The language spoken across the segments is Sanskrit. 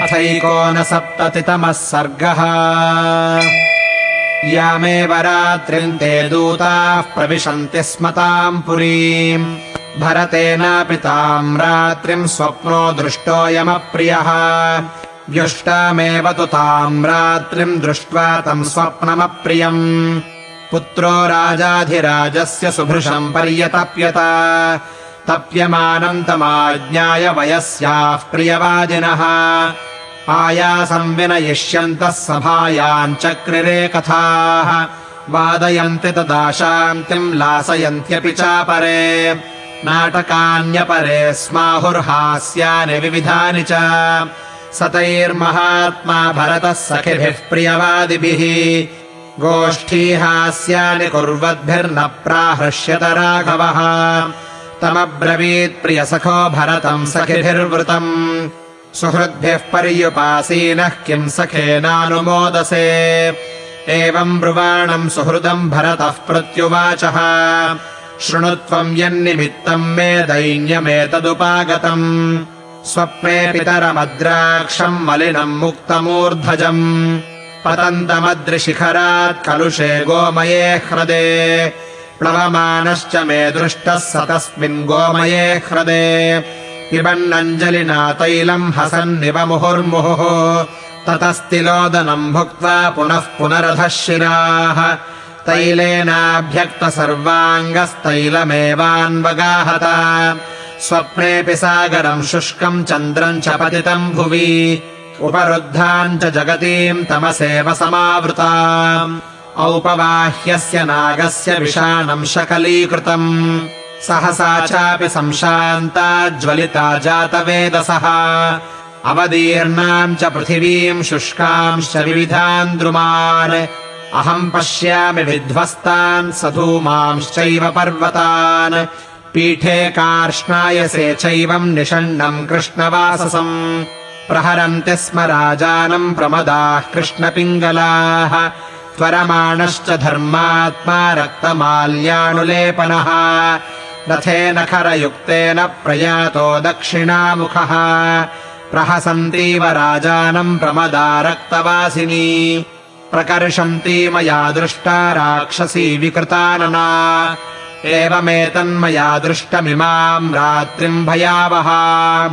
अथैकोनसप्ततितमः सर्गः। यामेव रात्रिम् ते दूताः प्रविशन्ति स्म ताम् पुरीम् भरतेनापि ताम् रात्रिम् स्वप्नो दृष्टोऽयमप्रियः व्युष्टामेव तु ताम् रात्रिम् दृष्ट्वा तम् स्वप्नमप्रियम्। पुत्रो राजाधिराजस्य सुभृशम् पर्यतप्यत। तप्यमानन्तमाज्ञाय वयस्याः प्रियवादिनः आयासम् विनयिष्यन्तः सभायाम् चक्रिरे कथाः वादयन्ति तदा शान्तिम् लासयन्त्यपि चापरे। नाटकान्यपरे स्माहुर्हास्यानि विविधानि च। सतैर्महात्मा भरतः सखिभिः प्रियवादिभिः। गोष्ठीहास्यानि कुर्वद्भिर्न प्राहृष्यत राघवः। तमब्रवीत् प्रियसखो भरतम् सखिभिर्वृतम् सुहृद्भिः पर्युपासीनः किम् सखेनानुमोदसे। एवम् ब्रुवाणम् सुहृदम् भरतः प्रत्युवाचः। शृणुत्वम् यन्निमित्तम् मे दैन्यमेतदुपागतम् स्वप्ने पितरमद्राक्षम् मलिनम् मुक्तमूर्धजम्। पतन्तमद्रिशिखरात् कलुषे गोमये ह्रदे। प्लवमानश्च मे दृष्टः स तस्मिन् गोमये ह्रदे पिबन्नञ्जलिना तैलम् हसन्निव मुहुर्मुहुः ततस्तिलोदनम् भुक्त्वा पुनः पुनरधः शिराः। तैलेनाभ्यक्त सर्वाङ्गस्तैलमेवान्वगाहत स्वप्नेऽपि सागरम् शुष्कम् चन्द्रम् च पतितम् भुवि। उपरुद्धाम् च जगतीम् तमसेव समावृता औपवाह्यस्य नागस्य विषाणम् शकलीकृतम् सहसा चापि संशान्ता ज्वलिता जातवेदसः। अवदीर्णाम् च पृथिवीम् शुष्कांश्च विविधान् द्रुमान्। अहम् पश्यामि विध्वस्तान् सधूमांश्चैव पर्वतान्। पीठे कार्ष्णायसे चैवम् निषण्णम् कृष्णवाससम्। प्रहरन्ति स्म राजानम् प्रमदाः कृष्णपिङ्गलाः। त्वरमाणश्च धर्मात्मा रक्तमाल्यानुलेपनः रथेन खरयुक्तेन प्रयातो दक्षिणामुखः। प्रहसन्तीव राजानम् प्रमदा रक्तवासिनी। प्रकर्षन्ती मया दृष्टा राक्षसी विकृतानना। एवमेतन्मया दृष्टमिमाम् रात्रिम् भयावहा।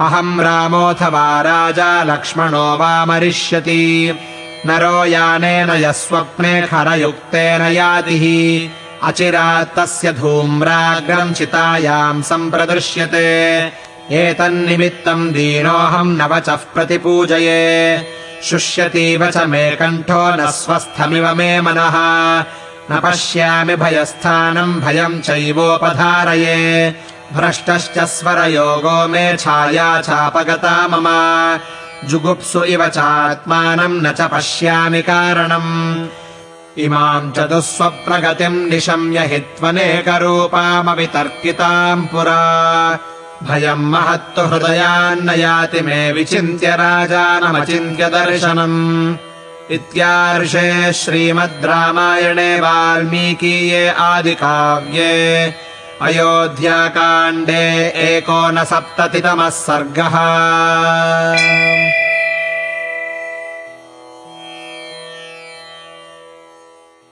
अहम् रामोऽथवा राजा लक्ष्मणो वा मरिष्यति। नरो यानेन यः स्वप्ने खरयुक्तेन यातिः अचिरात् तस्य धूम्राग्रम् चितायाम् सम्प्रदृश्यते एतन्निमित्तम् दीनोऽहम् न वचः प्रतिपूजये। शुष्यतीव च मे कण्ठो न स्वस्थमिव मे मनः। न पश्यामि भयस्थानम् भयम् चैवोपधारये। भ्रष्टश्च स्वरयोगो मे छाया चापगता मम। जुगुप्सु इव चात्मानम् न च पश्यामि कारणम् इमाम् च दुःस्वप्रगतिम् निशम्य हि त्वनेकरूपामवितर्किताम् पुरा। भयम् महत्तु हृदयान्न याति मे विचिन्त्य राजानमचिन्त्य दर्शनम्। इत्यार्षे श्रीमद् रामायणे वाल्मीकीये आदिकाव्ये। अयोध्याकाण्डे एकोनसप्ततितमः सर्गः